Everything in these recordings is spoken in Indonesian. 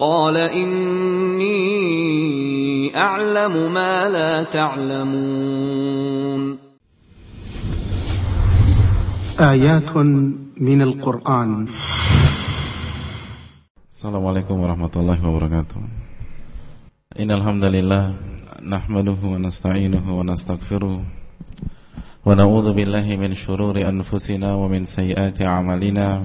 قال إني أعلم ما لا تعلمون. آيات من القرآن. السلام عليكم ورحمة الله وبركاته. إن الحمد لله نحمده ونستعينه ونستغفره ونعوذ بالله من شرور أنفسنا ومن سيئات أعمالنا.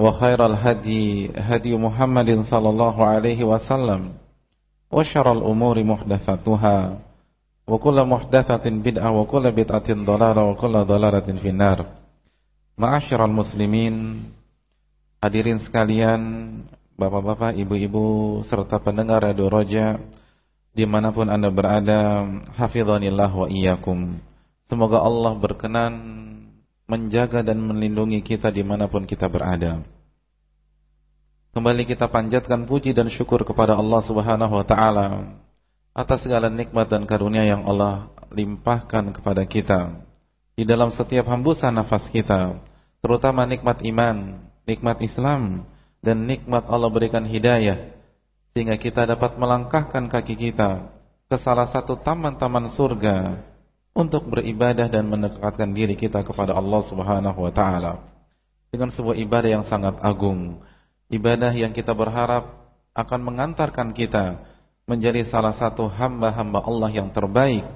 وخير الهدي هدي محمد صلى الله عليه وسلم وشر الأمور محدثاتها وكل محدثة بدعة وكل بدعة ضلالة وكل ضلالة في النار معاشر المسلمين Hadirin sekalian, bapak-bapak, ibu-ibu, serta pendengar Radio Roja, dimanapun anda berada, hafidhanillah wa iyyakum. Semoga Allah berkenan menjaga dan melindungi kita dimanapun kita berada. Kembali kita panjatkan puji dan syukur kepada Allah Subhanahu Wa Taala atas segala nikmat dan karunia yang Allah limpahkan kepada kita di dalam setiap hembusan nafas kita, terutama nikmat iman, nikmat Islam dan nikmat Allah berikan hidayah sehingga kita dapat melangkahkan kaki kita ke salah satu taman-taman surga untuk beribadah dan mendekatkan diri kita kepada Allah Subhanahu wa taala dengan sebuah ibadah yang sangat agung ibadah yang kita berharap akan mengantarkan kita menjadi salah satu hamba-hamba Allah yang terbaik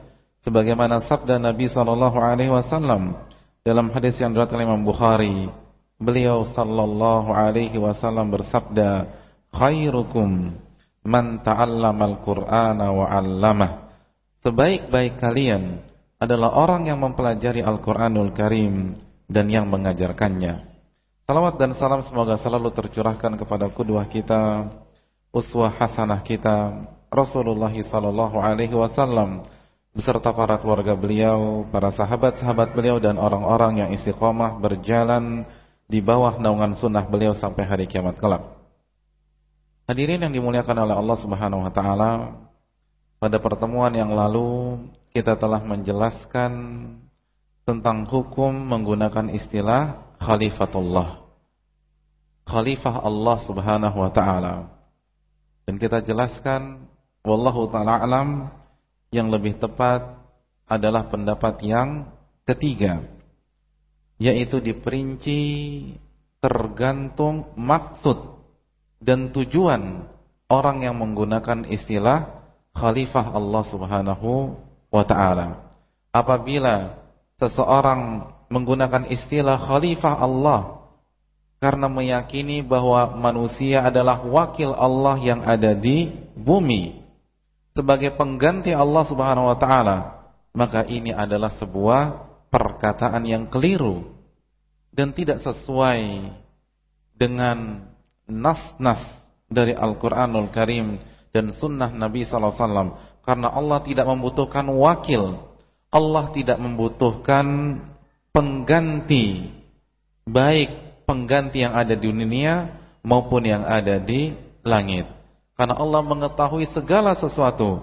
sebagaimana sabda Nabi sallallahu alaihi wasallam dalam hadis yang diriwayatkan Imam Bukhari Beliau sallallahu alaihi wasallam bersabda, "Khairukum man ta'allamal Qur'ana wa 'allamah." Sebaik-baik kalian adalah orang yang mempelajari Al-Qur'anul Karim dan yang mengajarkannya. Salawat dan salam semoga selalu tercurahkan kepada kedua kita, uswah hasanah kita, Rasulullah sallallahu alaihi wasallam beserta para keluarga beliau, para sahabat-sahabat beliau dan orang-orang yang istiqomah berjalan di bawah naungan sunnah beliau sampai hari kiamat kelak. Hadirin yang dimuliakan oleh Allah Subhanahu wa taala, pada pertemuan yang lalu kita telah menjelaskan tentang hukum menggunakan istilah khalifatullah. Khalifah Allah Subhanahu wa taala. Dan kita jelaskan wallahu taala alam yang lebih tepat adalah pendapat yang ketiga yaitu diperinci tergantung maksud dan tujuan orang yang menggunakan istilah khalifah Allah Subhanahu wa taala. Apabila seseorang menggunakan istilah khalifah Allah karena meyakini bahwa manusia adalah wakil Allah yang ada di bumi. Sebagai pengganti Allah Subhanahu wa taala, maka ini adalah sebuah perkataan yang keliru dan tidak sesuai dengan nas-nas dari Al-Quranul Karim dan sunnah Nabi SAW karena Allah tidak membutuhkan wakil Allah tidak membutuhkan pengganti baik pengganti yang ada di dunia maupun yang ada di langit. Karena Allah mengetahui segala sesuatu.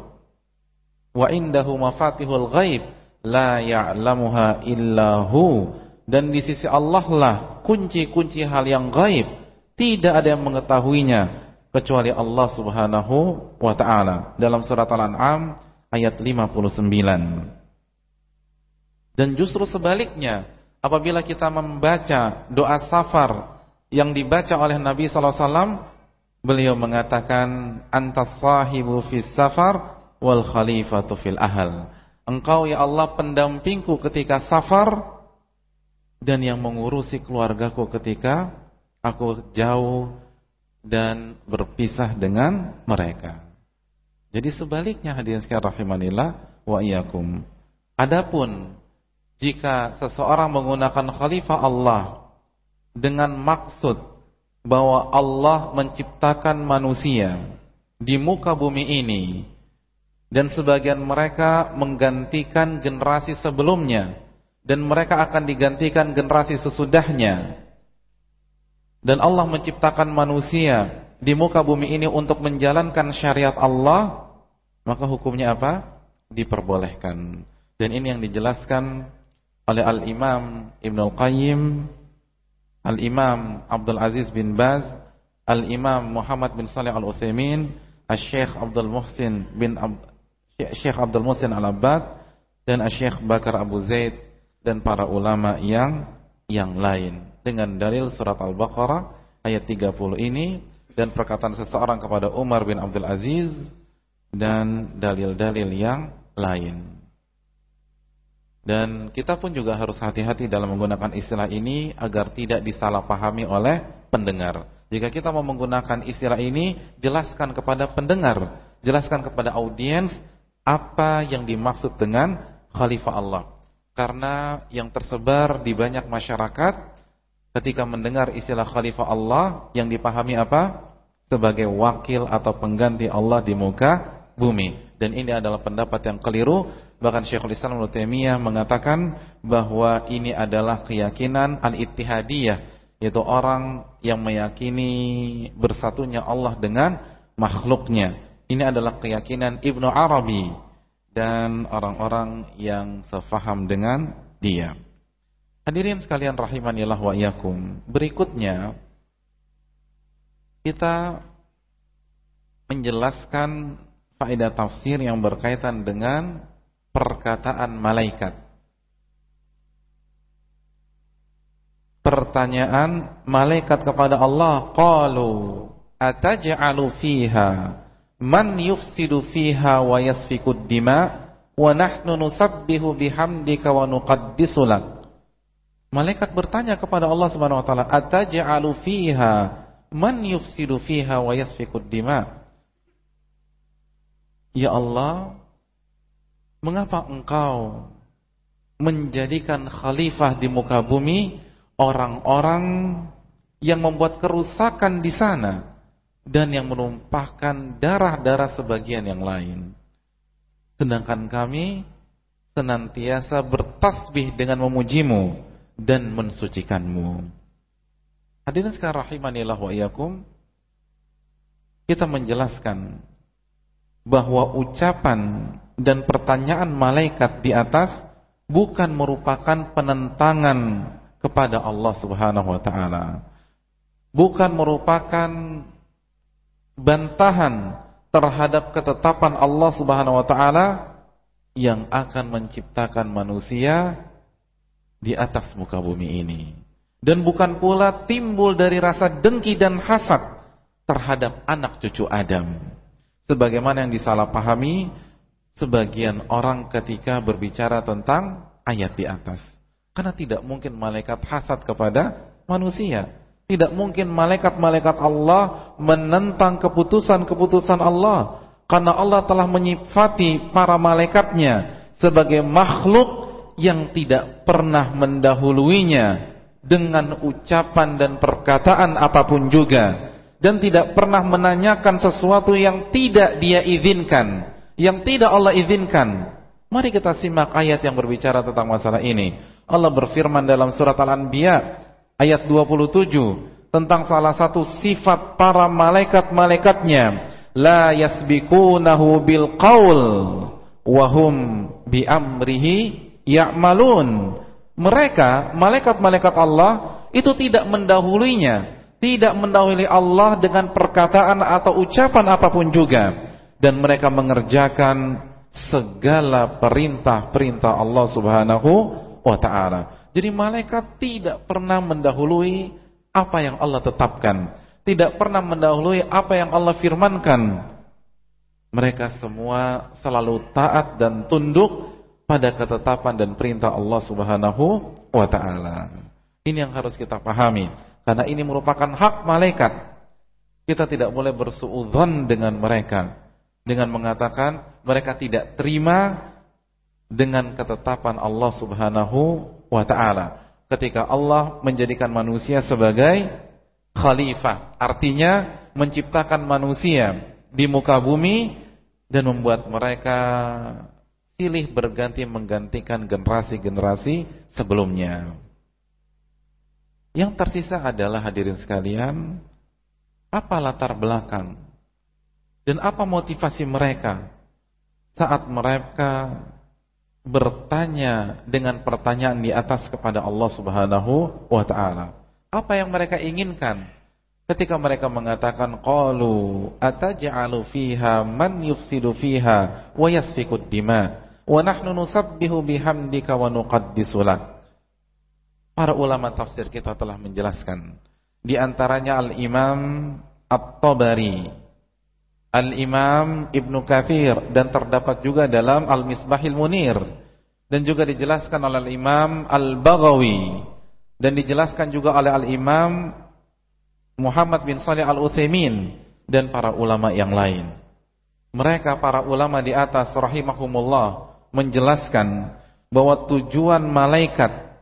Wa indahu mafatihul ghaib la ya'lamuha illahu dan di sisi Allah lah kunci-kunci hal yang gaib tidak ada yang mengetahuinya kecuali Allah Subhanahu wa taala. Dalam surat Al-An'am ayat 59 dan justru sebaliknya apabila kita membaca doa safar yang dibaca oleh Nabi sallallahu alaihi wasallam beliau mengatakan antas sahibu fis safar wal khalifatu fil ahl. Engkau ya Allah pendampingku ketika safar dan yang mengurusi keluargaku ketika aku jauh dan berpisah dengan mereka. Jadi sebaliknya hadirin sekalian rahimanillah wa iyyakum. Adapun jika seseorang menggunakan khalifah Allah dengan maksud bahwa Allah menciptakan manusia di muka bumi ini dan sebagian mereka menggantikan generasi sebelumnya dan mereka akan digantikan generasi sesudahnya dan Allah menciptakan manusia di muka bumi ini untuk menjalankan syariat Allah maka hukumnya apa? diperbolehkan dan ini yang dijelaskan oleh Al-Imam Ibn Al-Qayyim Al-Imam Abdul Aziz bin Baz, Al-Imam Muhammad bin Salih Al-Utsaimin, Al-Syekh Abdul Muhsin bin Ab Syekh Abdul Muhsin Al-Abbad dan Al-Syekh Bakar Abu Zaid dan para ulama yang yang lain dengan dalil surat Al-Baqarah ayat 30 ini dan perkataan seseorang kepada Umar bin Abdul Aziz dan dalil-dalil yang lain. Dan kita pun juga harus hati-hati dalam menggunakan istilah ini agar tidak disalahpahami oleh pendengar. Jika kita mau menggunakan istilah ini, jelaskan kepada pendengar, jelaskan kepada audiens apa yang dimaksud dengan khalifah Allah. Karena yang tersebar di banyak masyarakat ketika mendengar istilah khalifah Allah yang dipahami apa? Sebagai wakil atau pengganti Allah di muka bumi. Dan ini adalah pendapat yang keliru Bahkan Syekhul Islam Ibnu Taimiyah mengatakan bahwa ini adalah keyakinan al-ittihadiyah, yaitu orang yang meyakini bersatunya Allah dengan makhluknya. Ini adalah keyakinan Ibnu Arabi dan orang-orang yang sefaham dengan dia. Hadirin sekalian rahimanillah wa iyyakum. Berikutnya kita menjelaskan faedah tafsir yang berkaitan dengan perkataan malaikat. Pertanyaan malaikat kepada Allah, qalu ataj'alu fiha man yufsidu fiha wa yasfikud dima wa nahnu nusabbihu bihamdika wa nuqaddisu lak. Malaikat bertanya kepada Allah Subhanahu wa taala, ataj'alu fiha man yufsidu fiha wa yasfikud dima? Ya Allah, Mengapa engkau menjadikan khalifah di muka bumi orang-orang yang membuat kerusakan di sana dan yang menumpahkan darah-darah sebagian yang lain. Sedangkan kami senantiasa bertasbih dengan memujimu dan mensucikanmu. Hadirin sekalian rahimanillah wa iyyakum. Kita menjelaskan bahwa ucapan dan pertanyaan malaikat di atas bukan merupakan penentangan kepada Allah Subhanahu wa taala. Bukan merupakan bantahan terhadap ketetapan Allah Subhanahu wa taala yang akan menciptakan manusia di atas muka bumi ini. Dan bukan pula timbul dari rasa dengki dan hasad terhadap anak cucu Adam. Sebagaimana yang disalahpahami sebagian orang ketika berbicara tentang ayat di atas. Karena tidak mungkin malaikat hasad kepada manusia. Tidak mungkin malaikat-malaikat Allah menentang keputusan-keputusan Allah. Karena Allah telah menyifati para malaikatnya sebagai makhluk yang tidak pernah mendahuluinya dengan ucapan dan perkataan apa pun juga. Dan tidak pernah menanyakan sesuatu yang tidak dia izinkan yang tidak Allah izinkan. Mari kita simak ayat yang berbicara tentang masalah ini. Allah berfirman dalam surat Al-Anbiya ayat 27 tentang salah satu sifat para malaikat-malaikatnya, la yasbikunahu bil qaul wahum bi amrihi ya'malun. Mereka, malaikat-malaikat Allah itu tidak mendahulunya, tidak mendahului Allah dengan perkataan atau ucapan apa pun juga dan mereka mengerjakan segala perintah-perintah Allah Subhanahu wa taala. Jadi malaikat tidak pernah mendahului apa yang Allah tetapkan, tidak pernah mendahului apa yang Allah firmankan. Mereka semua selalu taat dan tunduk pada ketetapan dan perintah Allah Subhanahu wa taala. Ini yang harus kita pahami karena ini merupakan hak malaikat. Kita tidak boleh bersuudzon dengan mereka dengan mengatakan mereka tidak terima dengan ketetapan Allah Subhanahu wa taala. Ketika Allah menjadikan manusia sebagai khalifah, artinya menciptakan manusia di muka bumi dan membuat mereka silih berganti menggantikan generasi-generasi sebelumnya. Yang tersisa adalah hadirin sekalian, apa latar belakang dan apa motivasi mereka saat mereka bertanya dengan pertanyaan di atas kepada Allah Subhanahu wa taala. Apa yang mereka inginkan? ketika mereka mengatakan qalu ataj'alu fiha man yufsidu fiha wa yasfikud dima wa nahnu nusabbihu bihamdika wa nuqaddisu lak Para ulama tafsir kita telah menjelaskan di antaranya Al-Imam At-Tabari Al-Imam Ibnu Kathir dan terdapat juga dalam Al-Misbahil Munir dan juga dijelaskan oleh Al-Imam Al-Baghawi dan dijelaskan juga oleh Al-Imam Muhammad bin Salih Al-Utsaimin dan para ulama yang lain. Mereka para ulama di atas rahimahumullah menjelaskan bahwa tujuan malaikat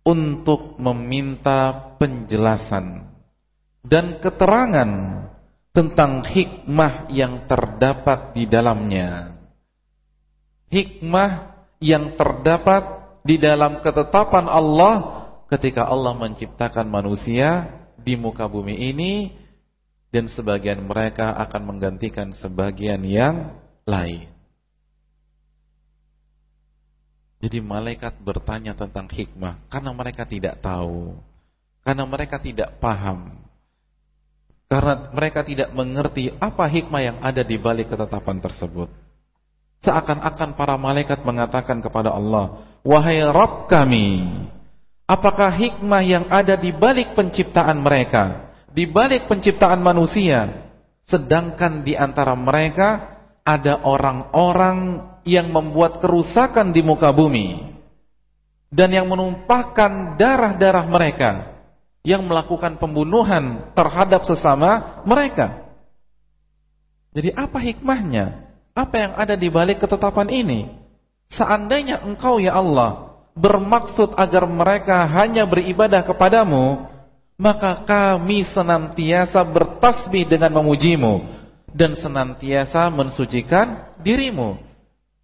untuk meminta penjelasan dan keterangan tentang hikmah yang terdapat di dalamnya. Hikmah yang terdapat di dalam ketetapan Allah ketika Allah menciptakan manusia di muka bumi ini dan sebagian mereka akan menggantikan sebagian yang lain. Jadi malaikat bertanya tentang hikmah karena mereka tidak tahu, karena mereka tidak paham, karena mereka tidak mengerti apa hikmah yang ada di balik ketetapan tersebut. Seakan-akan para malaikat mengatakan kepada Allah, "Wahai Rabb kami, Apakah hikmah yang ada di balik penciptaan mereka, di balik penciptaan manusia, sedangkan di antara mereka ada orang-orang yang membuat kerusakan di muka bumi dan yang menumpahkan darah-darah mereka, yang melakukan pembunuhan terhadap sesama mereka. Jadi apa hikmahnya? Apa yang ada di balik ketetapan ini? Seandainya engkau ya Allah bermaksud agar mereka hanya beribadah kepadamu, maka kami senantiasa bertasbih dengan memujimu dan senantiasa mensucikan dirimu.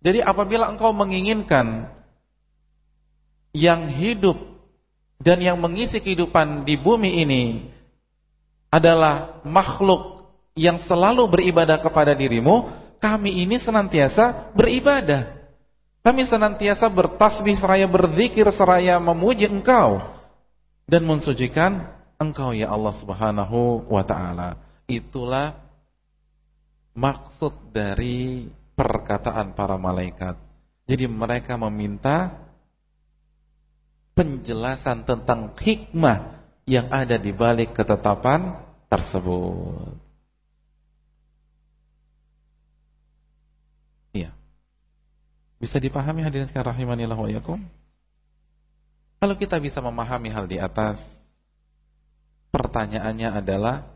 Jadi apabila engkau menginginkan yang hidup dan yang mengisi kehidupan di bumi ini adalah makhluk yang selalu beribadah kepada dirimu, kami ini senantiasa beribadah. Kami senantiasa bertasbih seraya berzikir seraya memuji Engkau dan mensucikan Engkau ya Allah Subhanahu wa taala. Itulah maksud dari perkataan para malaikat. Jadi mereka meminta penjelasan tentang hikmah yang ada di balik ketetapan tersebut. Bisa dipahami hadirin sekalian rahimanillah wa yakum? Kalau kita bisa memahami hal di atas, pertanyaannya adalah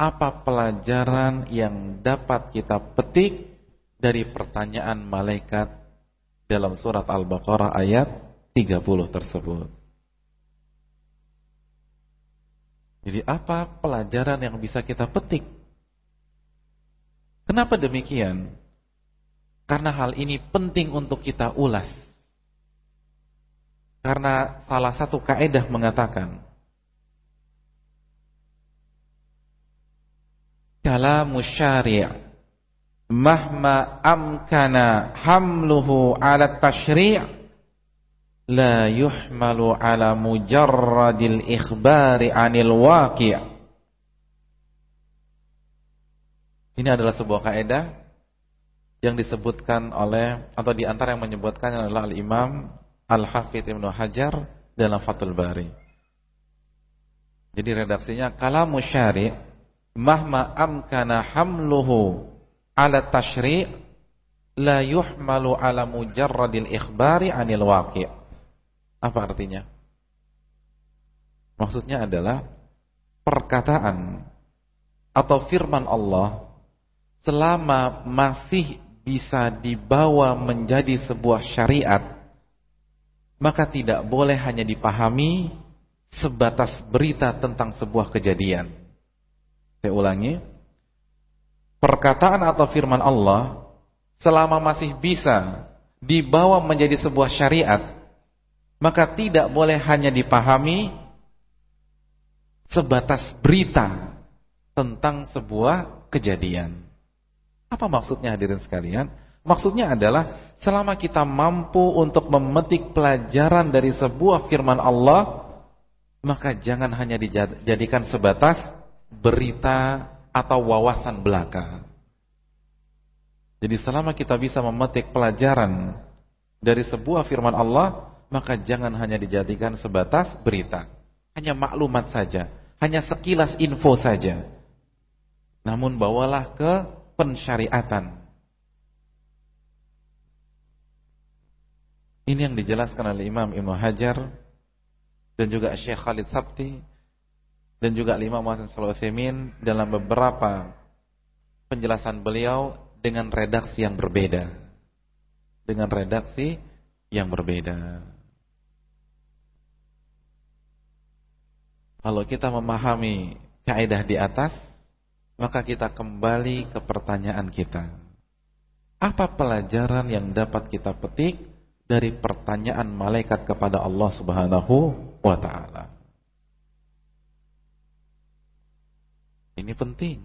apa pelajaran yang dapat kita petik dari pertanyaan malaikat dalam surat Al-Baqarah ayat 30 tersebut? Jadi apa pelajaran yang bisa kita petik? Kenapa demikian? Karena hal ini penting untuk kita ulas. Karena salah satu kaedah mengatakan Kalamu syari' mahma amkana hamluhu ala tashri' la yuhmalu ala mujarradil ikhbari anil waqi' Ini adalah sebuah kaidah yang disebutkan oleh atau di antara yang menyebutkan adalah Al-Imam Al-Hafidz Ibnu Hajar dalam Fathul Bari. Jadi redaksinya kalamu syari' mahma amkana hamluhu ala tashri' la yuhmalu ala mujarradil ikhbari anil waqi'. Apa artinya? Maksudnya adalah perkataan atau firman Allah selama masih bisa dibawa menjadi sebuah syariat maka tidak boleh hanya dipahami sebatas berita tentang sebuah kejadian. Saya ulangi, perkataan atau firman Allah selama masih bisa dibawa menjadi sebuah syariat, maka tidak boleh hanya dipahami sebatas berita tentang sebuah kejadian. Apa maksudnya hadirin sekalian? Maksudnya adalah selama kita mampu untuk memetik pelajaran dari sebuah firman Allah, maka jangan hanya dijadikan sebatas berita atau wawasan belaka. Jadi selama kita bisa memetik pelajaran dari sebuah firman Allah, maka jangan hanya dijadikan sebatas berita, hanya maklumat saja, hanya sekilas info saja. Namun bawalah ke pensyariatan Ini yang dijelaskan oleh Imam Ibnu Hajar dan juga Syekh Khalid Sabti dan juga Imam Muhammad Sallallahu dalam beberapa penjelasan beliau dengan redaksi yang berbeda. Dengan redaksi yang berbeda. Kalau kita memahami kaidah di atas, maka kita kembali ke pertanyaan kita. Apa pelajaran yang dapat kita petik dari pertanyaan malaikat kepada Allah Subhanahu wa taala. Ini penting.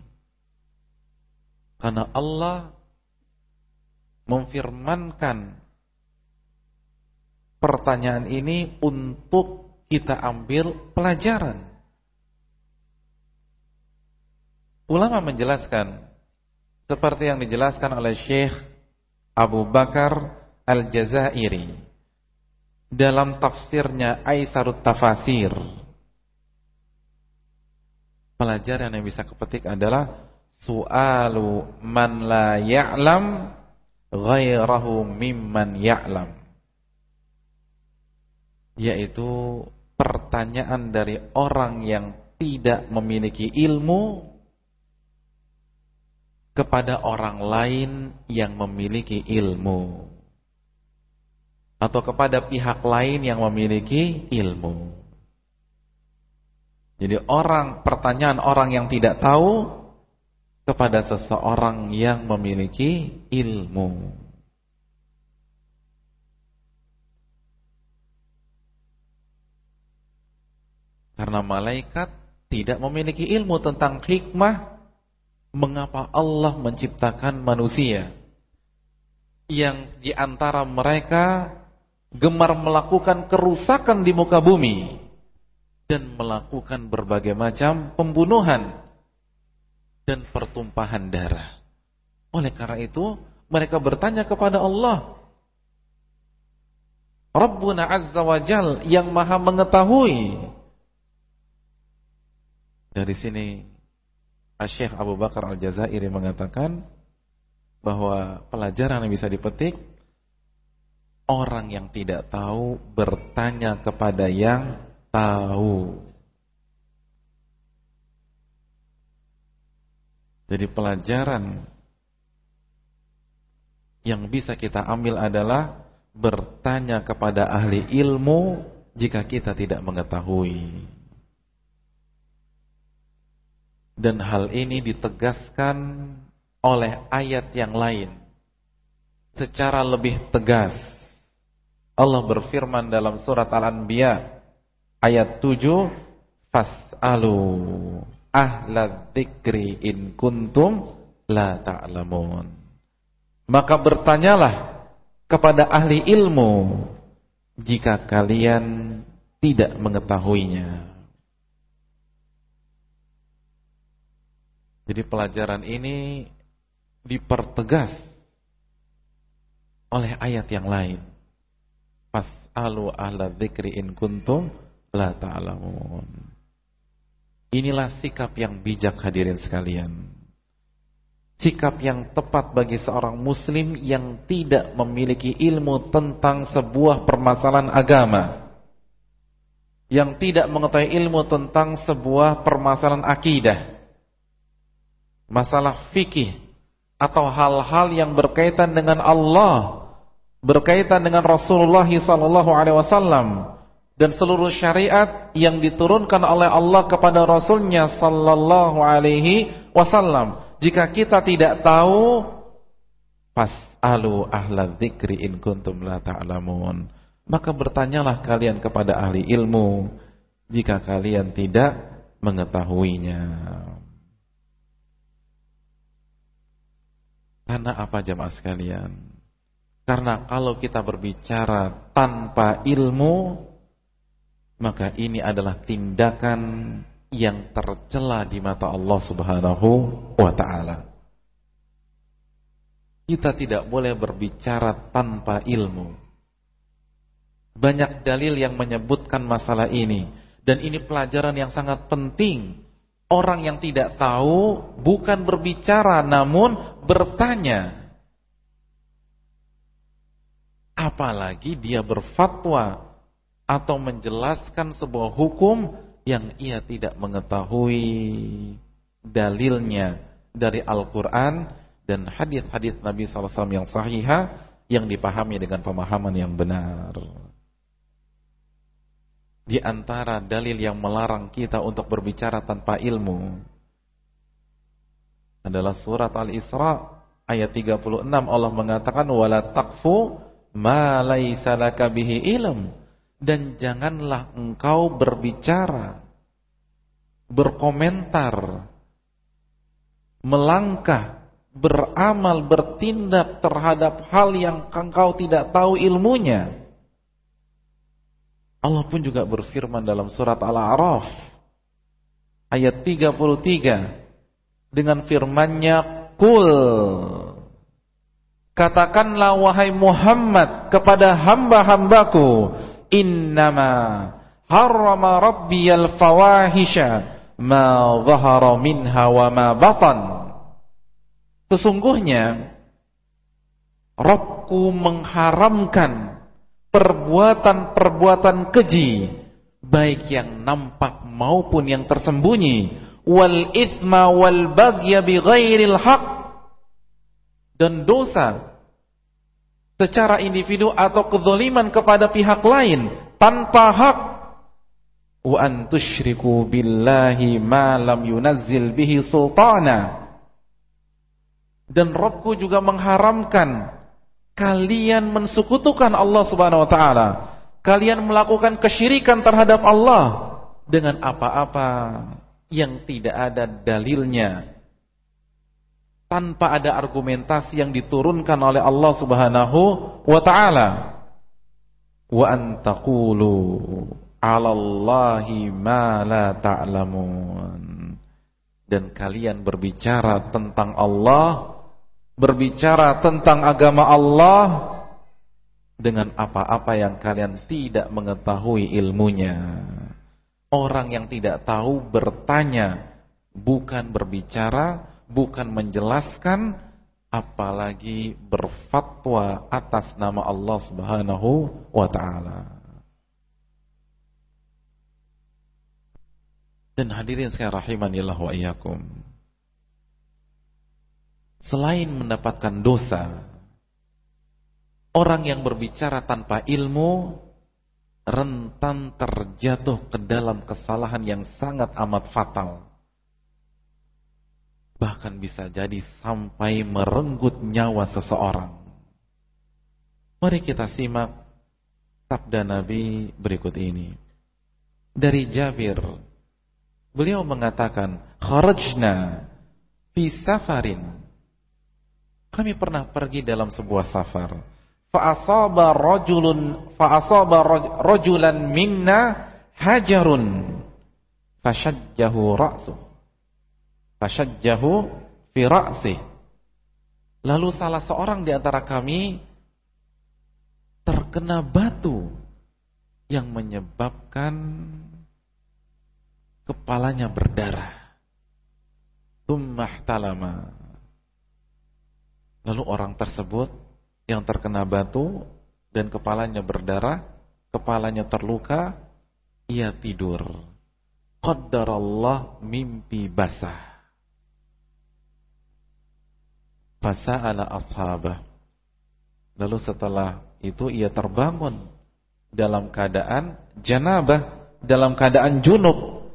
Karena Allah memfirmankan pertanyaan ini untuk kita ambil pelajaran. Ulama menjelaskan seperti yang dijelaskan oleh Syekh Abu Bakar Al-Jazairi dalam tafsirnya Aisarut Tafasir. Pelajaran yang bisa kepetik adalah su'alu man la ya'lam ghairahu mimman ya'lam. Yaitu pertanyaan dari orang yang tidak memiliki ilmu kepada orang lain yang memiliki ilmu atau kepada pihak lain yang memiliki ilmu. Jadi orang pertanyaan orang yang tidak tahu kepada seseorang yang memiliki ilmu. Karena malaikat tidak memiliki ilmu tentang hikmah mengapa Allah menciptakan manusia yang di antara mereka gemar melakukan kerusakan di muka bumi dan melakukan berbagai macam pembunuhan dan pertumpahan darah. Oleh karena itu, mereka bertanya kepada Allah. Rabbuna Azza wa Jal yang maha mengetahui. Dari sini, Syekh Abu Bakar Al-Jazairi mengatakan bahwa pelajaran yang bisa dipetik Orang yang tidak tahu bertanya kepada yang tahu. Jadi pelajaran yang bisa kita ambil adalah bertanya kepada ahli ilmu jika kita tidak mengetahui. Dan hal ini ditegaskan oleh ayat yang lain secara lebih tegas Allah berfirman dalam surat Al-Anbiya ayat 7, "Fas'alu ahla in kuntum la ta'lamun." Maka bertanyalah kepada ahli ilmu jika kalian tidak mengetahuinya. Jadi pelajaran ini dipertegas oleh ayat yang lain. Fas'alu ahla dzikri in kuntum la ta'lamun. Inilah sikap yang bijak hadirin sekalian. Sikap yang tepat bagi seorang muslim yang tidak memiliki ilmu tentang sebuah permasalahan agama. Yang tidak mengetahui ilmu tentang sebuah permasalahan akidah. Masalah fikih atau hal-hal yang berkaitan dengan Allah, berkaitan dengan Rasulullah sallallahu alaihi wasallam dan seluruh syariat yang diturunkan oleh Allah kepada Rasulnya sallallahu alaihi wasallam. Jika kita tidak tahu Fas'alu ahla in kuntum la ta'lamun. Maka bertanyalah kalian kepada ahli ilmu Jika kalian tidak mengetahuinya Karena apa jemaah sekalian? Karena kalau kita berbicara tanpa ilmu Maka ini adalah tindakan yang tercela di mata Allah Subhanahu wa taala. Kita tidak boleh berbicara tanpa ilmu. Banyak dalil yang menyebutkan masalah ini dan ini pelajaran yang sangat penting. Orang yang tidak tahu bukan berbicara namun bertanya. Apalagi dia berfatwa atau menjelaskan sebuah hukum yang ia tidak mengetahui dalilnya dari Al-Quran dan hadis-hadis Nabi SAW yang sahihah yang dipahami dengan pemahaman yang benar. Di antara dalil yang melarang kita untuk berbicara tanpa ilmu adalah surat Al-Isra ayat 36 Allah mengatakan wala taqfu ma laisa bihi ilm dan janganlah engkau berbicara, berkomentar, melangkah, beramal, bertindak terhadap hal yang engkau tidak tahu ilmunya. Allah pun juga berfirman dalam surat Al-A'raf ayat 33 dengan firman-Nya Qul Katakanlah wahai Muhammad kepada hamba-hambaku innama harrama rabbiyal fawahisha ma dhahara minha wa ma batan. Sesungguhnya Rabbku mengharamkan perbuatan-perbuatan keji baik yang nampak maupun yang tersembunyi. Wal ithma wal baghya bighairil haq. Dan dosa secara individu atau kezaliman kepada pihak lain tanpa hak. Wa antusyriku billahi ma lam yunazzil bihi sultana. Dan Rabbku juga mengharamkan kalian mensekutukan Allah Subhanahu wa taala kalian melakukan kesyirikan terhadap Allah dengan apa-apa yang tidak ada dalilnya tanpa ada argumentasi yang diturunkan oleh Allah Subhanahu wa taala. Wa antaqulu 'ala Allahi ma la ta'lamun. Dan kalian berbicara tentang Allah, berbicara tentang agama Allah dengan apa-apa yang kalian tidak mengetahui ilmunya. Orang yang tidak tahu bertanya, bukan berbicara bukan menjelaskan apalagi berfatwa atas nama Allah Subhanahu wa taala. Dan hadirin sekalian rahimanillah wa iyyakum. Selain mendapatkan dosa, orang yang berbicara tanpa ilmu rentan terjatuh ke dalam kesalahan yang sangat amat fatal bahkan bisa jadi sampai merenggut nyawa seseorang. Mari kita simak sabda Nabi berikut ini. Dari Jabir, beliau mengatakan, "Kharajna fi safarin." Kami pernah pergi dalam sebuah safar. Fa'asaba rajulun fa'asaba rajulan minna hajarun fashajjahu ra'su. Fashajjahu fi ra'si. Lalu salah seorang di antara kami terkena batu yang menyebabkan kepalanya berdarah. Tummah talama. Lalu orang tersebut yang terkena batu dan kepalanya berdarah, kepalanya terluka, ia tidur. Qaddarallah mimpi basah. Fasa'ala ashabah. Lalu setelah itu ia terbangun dalam keadaan janabah, dalam keadaan junub.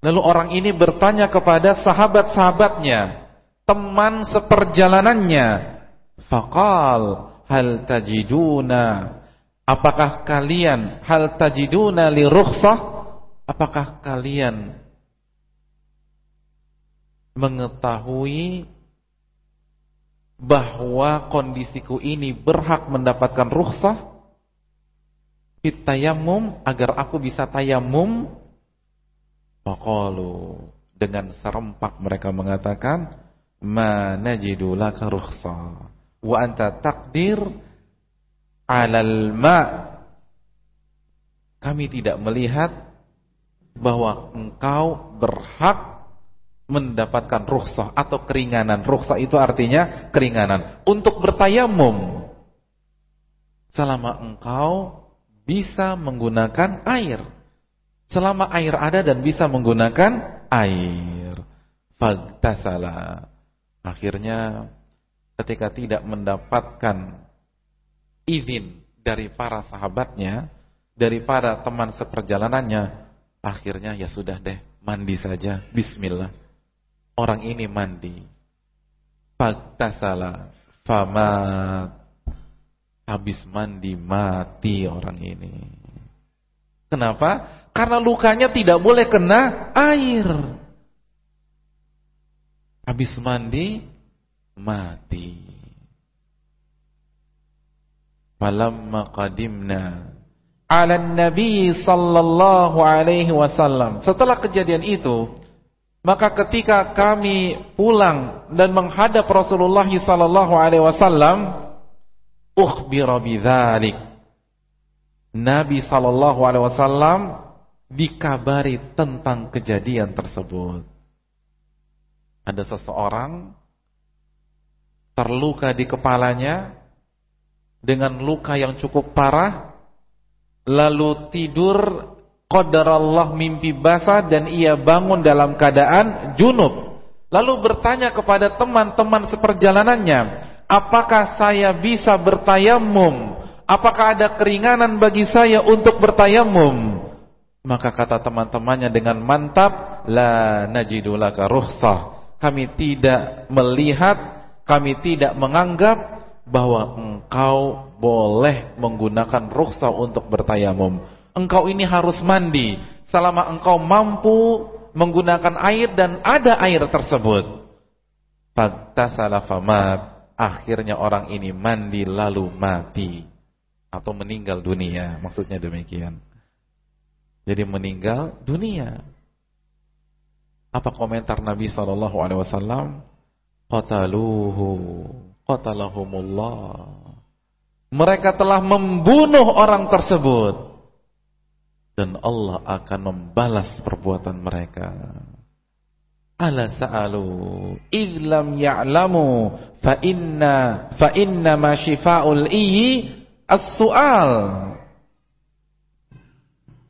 Lalu orang ini bertanya kepada sahabat-sahabatnya, teman seperjalanannya. Faqal hal tajiduna Apakah kalian hal tajiduna li rukhsah? Apakah kalian mengetahui bahwa kondisiku ini berhak mendapatkan rukhsah? Fitayamum agar aku bisa tayamum? Faqalu dengan serempak mereka mengatakan ma najidu laka rukhsah wa anta taqdir alal ma kami tidak melihat bahwa engkau berhak mendapatkan rukhsah atau keringanan. Rukhsah itu artinya keringanan untuk bertayamum. Selama engkau bisa menggunakan air. Selama air ada dan bisa menggunakan air. Fagtasala. Akhirnya ketika tidak mendapatkan izin dari para sahabatnya, dari para teman seperjalanannya, akhirnya ya sudah deh, mandi saja, bismillah. Orang ini mandi. Faktasala, famat. Habis mandi mati orang ini. Kenapa? Karena lukanya tidak boleh kena air. Habis mandi mati. Falamma qadimna ala nabi sallallahu alaihi wasallam. Setelah kejadian itu, maka ketika kami pulang dan menghadap Rasulullah sallallahu alaihi wasallam, ukhbira bidzalik. Nabi sallallahu alaihi wasallam dikabari tentang kejadian tersebut. Ada seseorang terluka di kepalanya dengan luka yang cukup parah lalu tidur qadarallah mimpi basah dan ia bangun dalam keadaan junub. Lalu bertanya kepada teman-teman seperjalanannya apakah saya bisa bertayamum apakah ada keringanan bagi saya untuk bertayamum maka kata teman-temannya dengan mantap la najidulaka ruhsah. Kami tidak melihat kami tidak menganggap bahwa engkau boleh menggunakan rukhsah untuk bertayamum. Engkau ini harus mandi selama engkau mampu menggunakan air dan ada air tersebut. Fagtasala famat. Akhirnya orang ini mandi lalu mati atau meninggal dunia. Maksudnya demikian. Jadi meninggal dunia. Apa komentar Nabi sallallahu alaihi wasallam? Qataluhu qatalahumullah. Mereka telah membunuh orang tersebut dan Allah akan membalas perbuatan mereka. Ala sa'alu idlam ya'lamu fa inna fa inna ma shifa'ul iyi as-su'al.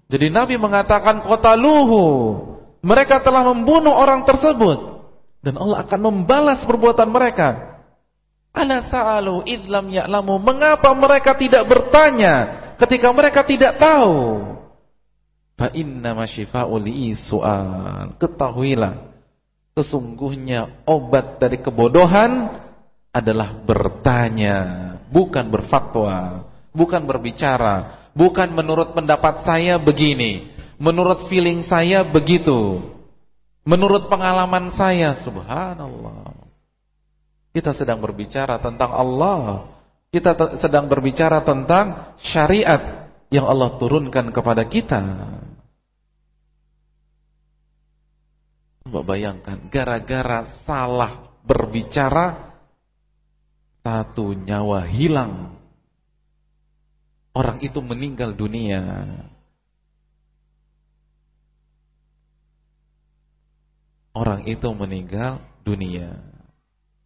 Jadi Nabi mengatakan qataluhu. Mereka telah membunuh orang tersebut dan Allah akan membalas perbuatan mereka. Ala sa'alu idlam ya'lamu. Mengapa mereka tidak bertanya ketika mereka tidak tahu? Fa inna masyifa'u su'al. Ketahuilah sesungguhnya obat dari kebodohan adalah bertanya, bukan berfatwa, bukan berbicara, bukan menurut pendapat saya begini, menurut feeling saya begitu, menurut pengalaman saya, subhanallah. Kita sedang berbicara tentang Allah. Kita sedang berbicara tentang syariat yang Allah turunkan kepada kita. Coba bayangkan, gara-gara salah berbicara, satu nyawa hilang. Orang itu meninggal dunia. Orang itu meninggal dunia.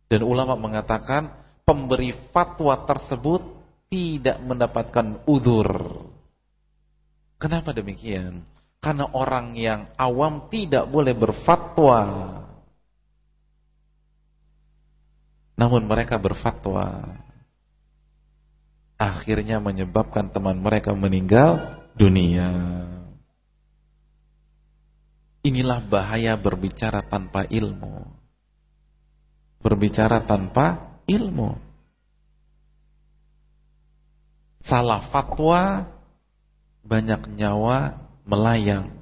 Dan ulama mengatakan pemberi fatwa tersebut tidak mendapatkan udur. Kenapa demikian? Karena orang yang awam tidak boleh berfatwa. Namun mereka berfatwa. Akhirnya menyebabkan teman mereka meninggal dunia. Inilah bahaya berbicara tanpa ilmu berbicara tanpa ilmu. Salah fatwa banyak nyawa melayang.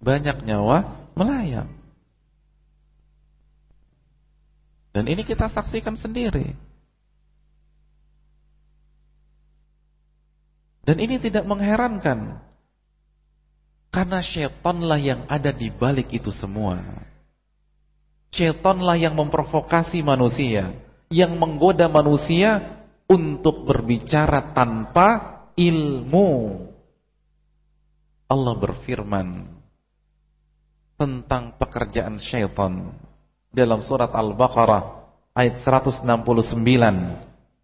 Banyak nyawa melayang. Dan ini kita saksikan sendiri. Dan ini tidak mengherankan. Karena syaitanlah yang ada di balik itu semua. Syaitanlah yang memprovokasi manusia, yang menggoda manusia untuk berbicara tanpa ilmu. Allah berfirman tentang pekerjaan syaitan dalam surat Al-Baqarah ayat 169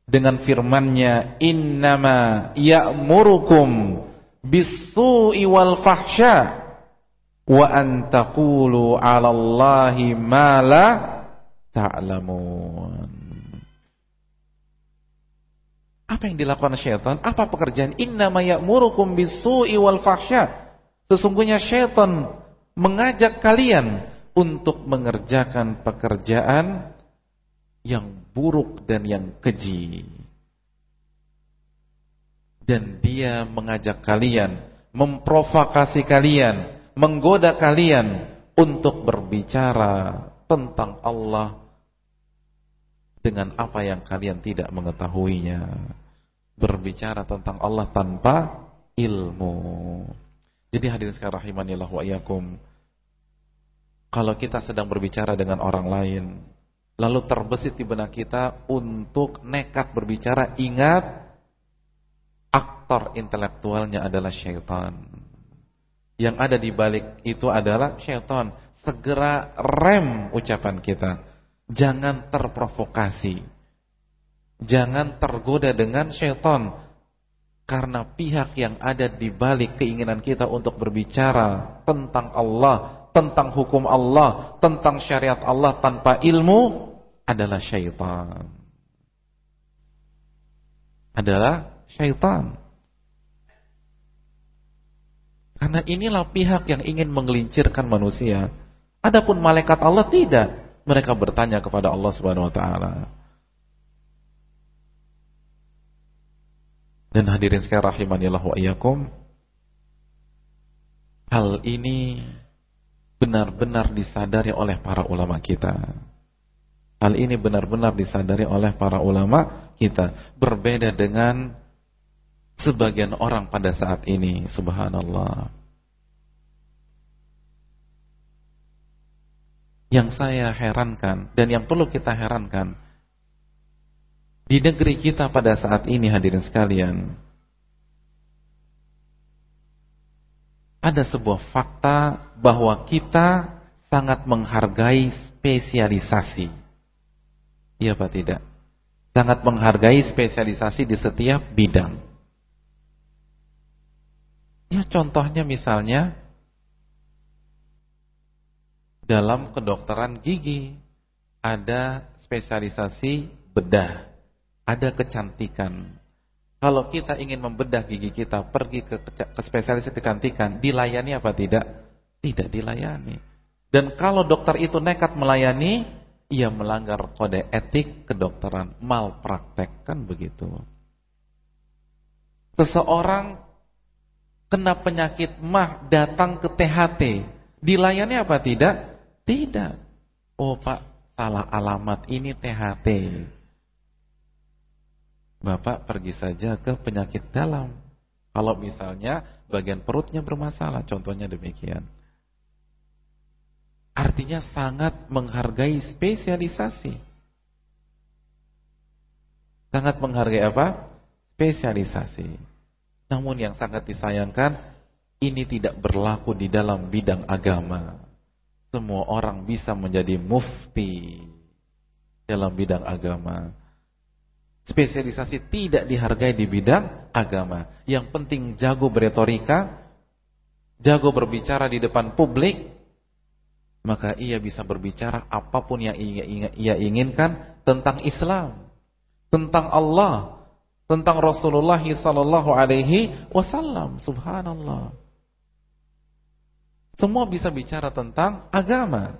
dengan firman-Nya innama ya'murukum bis-su'i wal fahsya' wa an taqulu 'ala Allahi ma la ta'lamun. Apa yang dilakukan syaitan? Apa pekerjaan? Innama ya'murukum bis-su'i wal fahsya. Sesungguhnya syaitan mengajak kalian untuk mengerjakan pekerjaan yang buruk dan yang keji. Dan dia mengajak kalian, memprovokasi kalian menggoda kalian untuk berbicara tentang Allah dengan apa yang kalian tidak mengetahuinya. Berbicara tentang Allah tanpa ilmu. Jadi hadirin sekalian rahimanillah wa iyyakum. Kalau kita sedang berbicara dengan orang lain, lalu terbesit di benak kita untuk nekat berbicara, ingat aktor intelektualnya adalah syaitan. Yang ada di balik itu adalah syaitan. Segera rem ucapan kita. Jangan terprovokasi. Jangan tergoda dengan syaitan. Karena pihak yang ada di balik keinginan kita untuk berbicara tentang Allah, tentang hukum Allah, tentang syariat Allah tanpa ilmu adalah syaitan. Adalah syaitan. Karena inilah pihak yang ingin menggelincirkan manusia. Adapun malaikat Allah tidak. Mereka bertanya kepada Allah Subhanahu wa taala. Dan hadirin sekalian rahimanillah wa iyyakum. Hal ini benar-benar disadari oleh para ulama kita. Hal ini benar-benar disadari oleh para ulama kita. Berbeda dengan sebagian orang pada saat ini subhanallah. Yang saya herankan dan yang perlu kita herankan di negeri kita pada saat ini hadirin sekalian ada sebuah fakta bahwa kita sangat menghargai spesialisasi. Iya Pak tidak? Sangat menghargai spesialisasi di setiap bidang Ya contohnya misalnya dalam kedokteran gigi ada spesialisasi bedah, ada kecantikan. Kalau kita ingin membedah gigi kita, pergi ke, ke spesialis kecantikan, dilayani apa tidak? Tidak dilayani. Dan kalau dokter itu nekat melayani, ia melanggar kode etik kedokteran, malpraktek kan begitu. Seseorang kena penyakit mah datang ke THT, dilayani apa tidak? Tidak. Oh Pak, salah alamat ini THT. Bapak pergi saja ke penyakit dalam. Kalau misalnya bagian perutnya bermasalah, contohnya demikian. Artinya sangat menghargai spesialisasi. Sangat menghargai apa? Spesialisasi. Namun yang sangat disayangkan, ini tidak berlaku di dalam bidang agama. Semua orang bisa menjadi mufti dalam bidang agama. Spesialisasi tidak dihargai di bidang agama. Yang penting jago beretorika, jago berbicara di depan publik, maka ia bisa berbicara apa pun yang ia inginkan tentang Islam, tentang Allah, tentang Rasulullah sallallahu alaihi wasallam. Subhanallah. Semua bisa bicara tentang agama.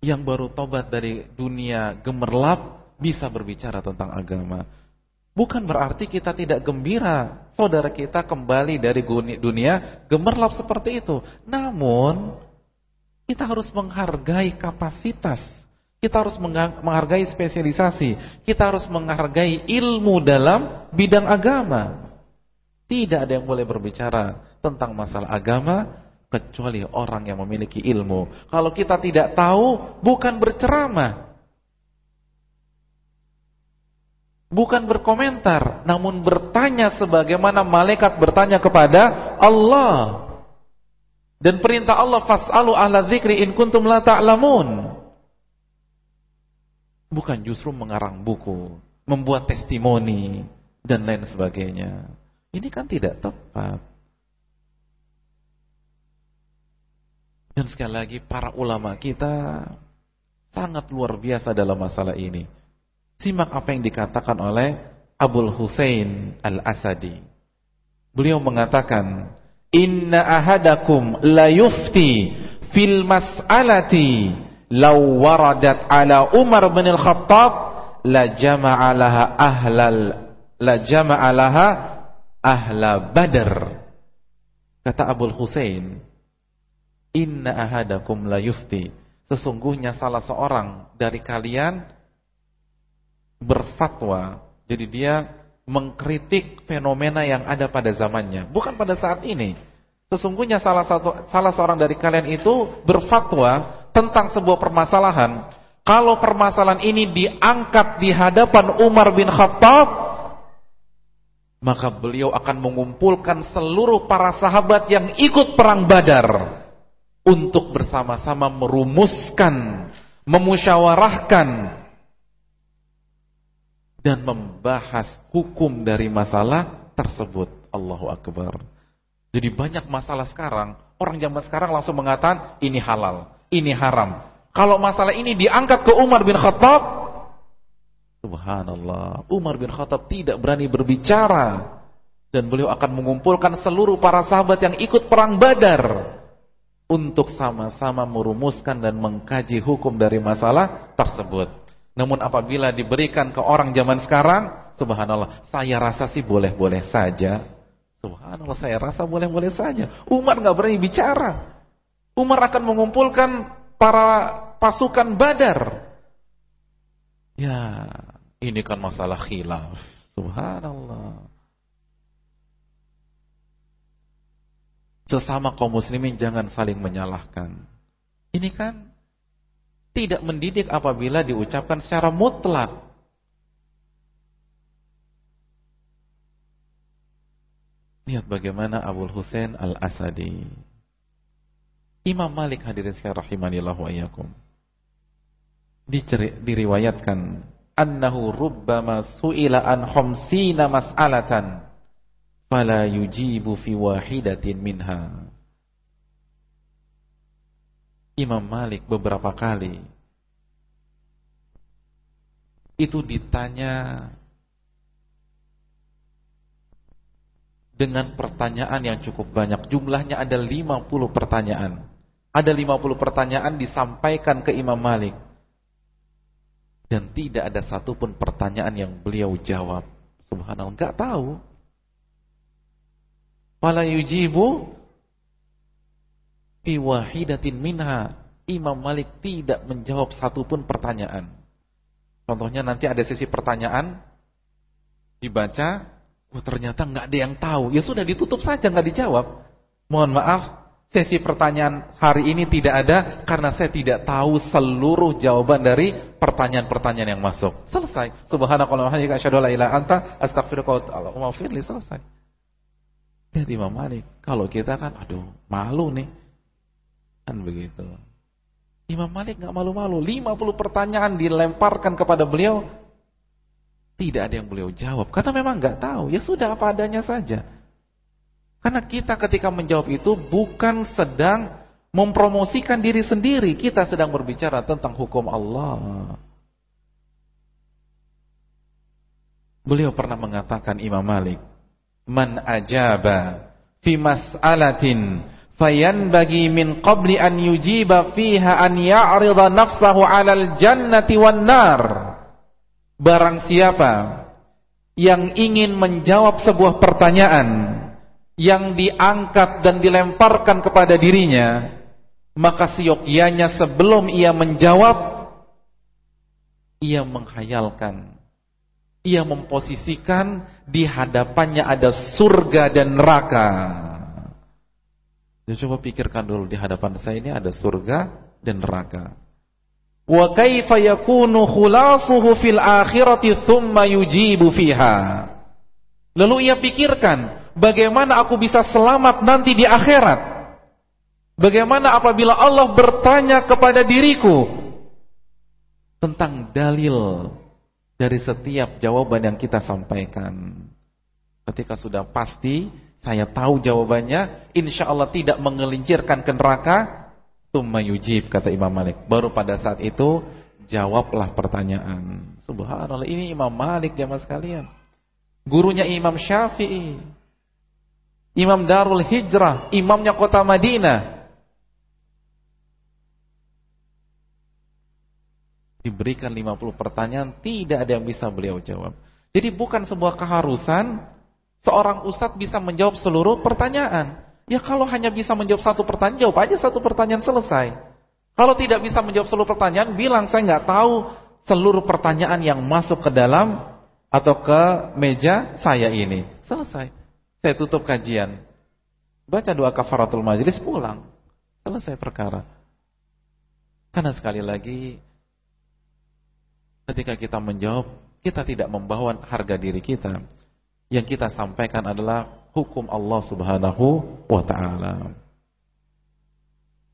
Yang baru tobat dari dunia gemerlap bisa berbicara tentang agama. Bukan berarti kita tidak gembira saudara kita kembali dari dunia gemerlap seperti itu. Namun kita harus menghargai kapasitas. Kita harus menghargai spesialisasi. Kita harus menghargai ilmu dalam bidang agama. Tidak ada yang boleh berbicara tentang masalah agama kecuali orang yang memiliki ilmu. Kalau kita tidak tahu, bukan berceramah. bukan berkomentar, namun bertanya sebagaimana malaikat bertanya kepada Allah. Dan perintah Allah fas'alu ahla dzikri in kuntum la ta'lamun. Bukan justru mengarang buku, membuat testimoni dan lain sebagainya. Ini kan tidak tepat. Dan sekali lagi para ulama kita sangat luar biasa dalam masalah ini. Simak apa yang dikatakan oleh Abul Husain Al-Asadi. Beliau mengatakan, "Inna ahadakum la yufti fil mas'alati law waradat ala Umar bin Al-Khattab la jama'a laha ahlal la jama'a laha ahla Badr." Kata Abul Husain, "Inna ahadakum la yufti." Sesungguhnya salah seorang dari kalian berfatwa. Jadi dia mengkritik fenomena yang ada pada zamannya, bukan pada saat ini. Sesungguhnya salah satu salah seorang dari kalian itu berfatwa tentang sebuah permasalahan. Kalau permasalahan ini diangkat di hadapan Umar bin Khattab, maka beliau akan mengumpulkan seluruh para sahabat yang ikut perang Badar untuk bersama-sama merumuskan, memusyawarahkan dan membahas hukum dari masalah tersebut. Allahu Akbar. Jadi banyak masalah sekarang, orang zaman sekarang langsung mengatakan ini halal, ini haram. Kalau masalah ini diangkat ke Umar bin Khattab, subhanallah, Umar bin Khattab tidak berani berbicara dan beliau akan mengumpulkan seluruh para sahabat yang ikut perang Badar untuk sama-sama merumuskan dan mengkaji hukum dari masalah tersebut. Namun apabila diberikan ke orang zaman sekarang, subhanallah, saya rasa sih boleh-boleh saja. Subhanallah, saya rasa boleh-boleh saja. Umar nggak berani bicara. Umar akan mengumpulkan para pasukan Badar. Ya, ini kan masalah khilaf. Subhanallah. Sesama kaum muslimin jangan saling menyalahkan. Ini kan tidak mendidik apabila diucapkan secara mutlak. Lihat bagaimana Abu Hussein Al-Asadi. Imam Malik hadirin sekalian rahimanillah wa iyyakum. Diriwayatkan annahu rubbama su'ila an khamsina mas'alatan fala yujibu fi wahidatin minha. Imam Malik beberapa kali itu ditanya dengan pertanyaan yang cukup banyak. Jumlahnya ada 50 pertanyaan. Ada 50 pertanyaan disampaikan ke Imam Malik. Dan tidak ada satupun pertanyaan yang beliau jawab. Subhanallah, enggak tahu. Fala yujibu fi wahidatin minha. Imam Malik tidak menjawab satupun pertanyaan. Contohnya nanti ada sesi pertanyaan dibaca, wah ternyata nggak ada yang tahu. Ya sudah ditutup saja nggak dijawab. Mohon maaf, sesi pertanyaan hari ini tidak ada karena saya tidak tahu seluruh jawaban dari pertanyaan-pertanyaan yang masuk. Selesai. Bihamdika asyhadu an la anta astaghfiruka wa atubu Selesai. Lihat Imam Malik. Kalau kita kan aduh, malu nih. Kan begitu. Imam Malik nggak malu-malu. 50 pertanyaan dilemparkan kepada beliau. Tidak ada yang beliau jawab karena memang nggak tahu. Ya sudah apa adanya saja. Karena kita ketika menjawab itu bukan sedang mempromosikan diri sendiri, kita sedang berbicara tentang hukum Allah. Beliau pernah mengatakan Imam Malik, "Man ajaba fi mas'alatin fayanbaghi min qabli an yujiba fiha an ya'rida nafsahu 'alal jannati wan nar." Barang siapa yang ingin menjawab sebuah pertanyaan yang diangkat dan dilemparkan kepada dirinya, maka siokianya sebelum ia menjawab, ia menghayalkan, ia memposisikan di hadapannya ada surga dan neraka. Ya, coba pikirkan dulu di hadapan saya ini ada surga dan neraka. Wa kaifa yakunu khulasuhu fil akhirati thumma yujibu fiha. Lalu ia pikirkan, bagaimana aku bisa selamat nanti di akhirat? Bagaimana apabila Allah bertanya kepada diriku tentang dalil dari setiap jawaban yang kita sampaikan? Ketika sudah pasti saya tahu jawabannya, insya Allah tidak mengelincirkan ke neraka, tumma yujib kata Imam Malik. Baru pada saat itu jawablah pertanyaan. Subhanallah, ini Imam Malik jamaah sekalian. Gurunya Imam Syafi'i. Imam Darul Hijrah, imamnya kota Madinah. Diberikan 50 pertanyaan, tidak ada yang bisa beliau jawab. Jadi bukan sebuah keharusan seorang ustadz bisa menjawab seluruh pertanyaan. Ya kalau hanya bisa menjawab satu pertanyaan, jawab aja satu pertanyaan selesai. Kalau tidak bisa menjawab seluruh pertanyaan, bilang saya nggak tahu seluruh pertanyaan yang masuk ke dalam atau ke meja saya ini. Selesai. Saya tutup kajian. Baca doa kafaratul majlis pulang. Selesai perkara. Karena sekali lagi ketika kita menjawab, kita tidak membawa harga diri kita. Yang kita sampaikan adalah hukum Allah Subhanahu wa taala.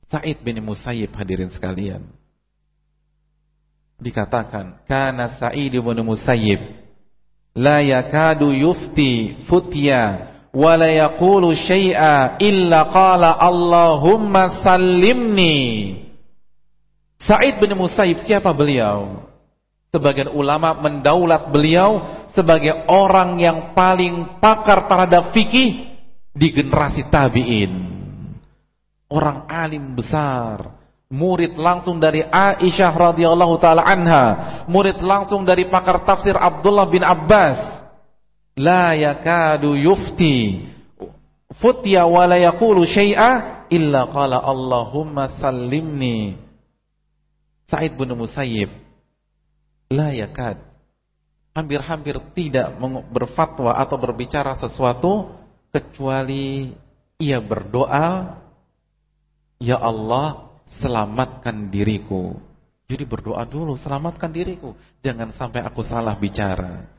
Said bin Musayyib hadirin sekalian. Dikatakan, kana Sa'id bin Musayyib la yakadu yufti futya wala yaqulu syai'a illa qala Allahumma sallimni. Sa'id bin Musayyib siapa beliau? Sebagian ulama mendaulat beliau sebagai orang yang paling pakar terhadap fikih di generasi tabi'in. Orang alim besar, murid langsung dari Aisyah radhiyallahu taala anha, murid langsung dari pakar tafsir Abdullah bin Abbas la yakadu yufti. Futya wa la yaqulu syai'a illa qala Allahumma sallimni. Sa'id bin Musayyib la yakad. Hampir-hampir tidak berfatwa atau berbicara sesuatu kecuali ia berdoa ya Allah selamatkan diriku. Jadi berdoa dulu selamatkan diriku. Jangan sampai aku salah bicara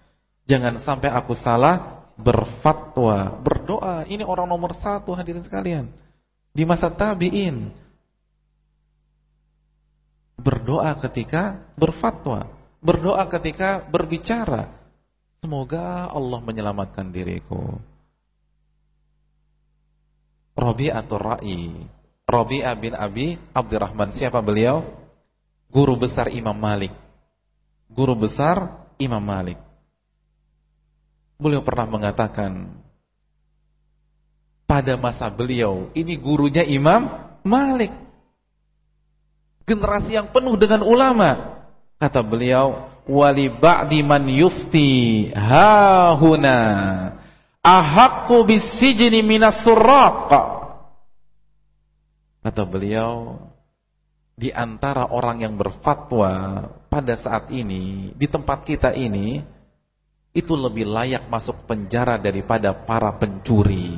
Jangan sampai aku salah berfatwa, berdoa. Ini orang nomor satu hadirin sekalian. Di masa tabi'in. Berdoa ketika berfatwa. Berdoa ketika berbicara. Semoga Allah menyelamatkan diriku. Rabi'atul Ra'i. Rabi'ah bin Abi Abdurrahman. Siapa beliau? Guru besar Imam Malik. Guru besar Imam Malik. Beliau pernah mengatakan pada masa beliau, ini gurunya Imam Malik. Generasi yang penuh dengan ulama. Kata beliau, wali ba'di man yufti hahuna ahaqqu bisijni minas surraq. Kata beliau, di antara orang yang berfatwa pada saat ini, di tempat kita ini, itu lebih layak masuk penjara daripada para pencuri.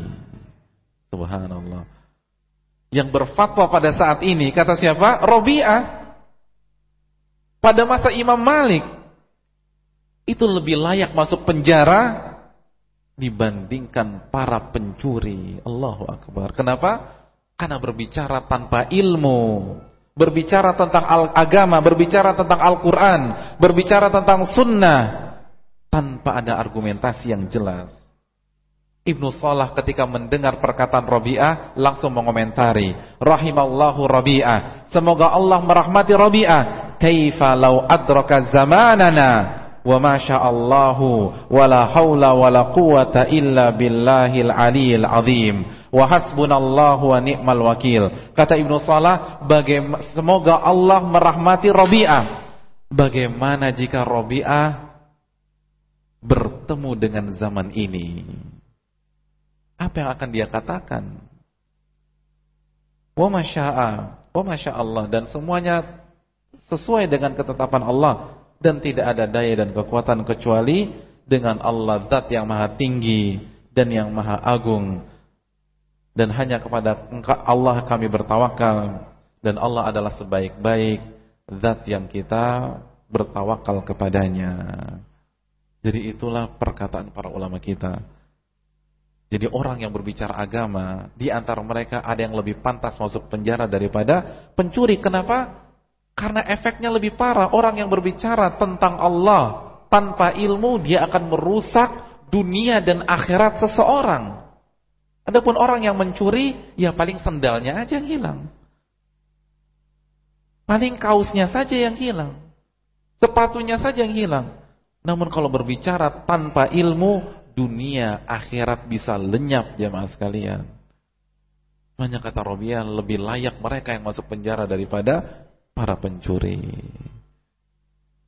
Subhanallah. Yang berfatwa pada saat ini, kata siapa? Robi'ah. Pada masa Imam Malik. Itu lebih layak masuk penjara dibandingkan para pencuri. Allahu Akbar. Kenapa? Karena berbicara tanpa ilmu berbicara tentang agama, berbicara tentang Al-Quran, berbicara tentang sunnah, tanpa ada argumentasi yang jelas. Ibnu Salah ketika mendengar perkataan Rabi'ah langsung mengomentari, rahimallahu Rabi'ah, semoga Allah merahmati Rabi'ah, kaifa law adraka zamanana? Wa ma sya'allahu wala haula wala quwata illa billahil aliyil azim. Wa hasbunallahu wa ni'mal wakil. Kata Ibnu Salah semoga Allah merahmati Rabi'ah. Bagaimana jika Rabi'ah bertemu dengan zaman ini apa yang akan dia katakan? Wa masya'a wa masyaallah dan semuanya sesuai dengan ketetapan Allah dan tidak ada daya dan kekuatan kecuali dengan Allah zat yang maha tinggi dan yang maha agung. Dan hanya kepada Allah kami bertawakal dan Allah adalah sebaik-baik zat yang kita bertawakal kepadanya jadi itulah perkataan para ulama kita jadi orang yang berbicara agama di antara mereka ada yang lebih pantas masuk penjara daripada pencuri kenapa? Karena efeknya lebih parah. Orang yang berbicara tentang Allah tanpa ilmu, dia akan merusak dunia dan akhirat seseorang. Adapun orang yang mencuri, ya paling sendalnya aja yang hilang. Paling kaosnya saja yang hilang. Sepatunya saja yang hilang. Namun kalau berbicara tanpa ilmu, dunia akhirat bisa lenyap jemaah sekalian. Banyak kata Robiah lebih layak mereka yang masuk penjara daripada para pencuri.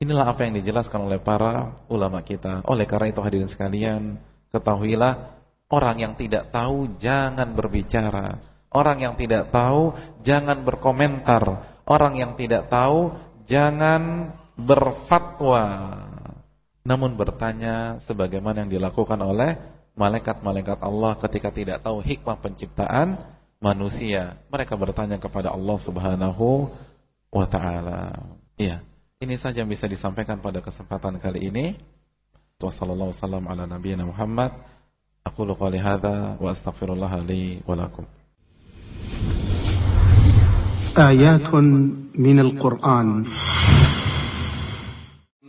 Inilah apa yang dijelaskan oleh para ulama kita. Oleh karena itu hadirin sekalian, ketahuilah orang yang tidak tahu jangan berbicara. Orang yang tidak tahu jangan berkomentar. Orang yang tidak tahu jangan berfatwa namun bertanya sebagaimana yang dilakukan oleh malaikat-malaikat Allah ketika tidak tahu hikmah penciptaan manusia. Mereka bertanya kepada Allah Subhanahu wa taala. Iya, ini saja yang bisa disampaikan pada kesempatan kali ini. Wassallallahu wasallam ala nabiyina Muhammad. Aku qali hadza wa astaghfirullah li wa lakum. Ayatun minal Qur'an.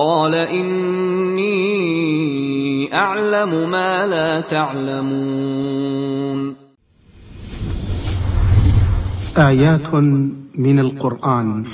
قال إني أعلم ما لا تعلمون آيات من القرآن.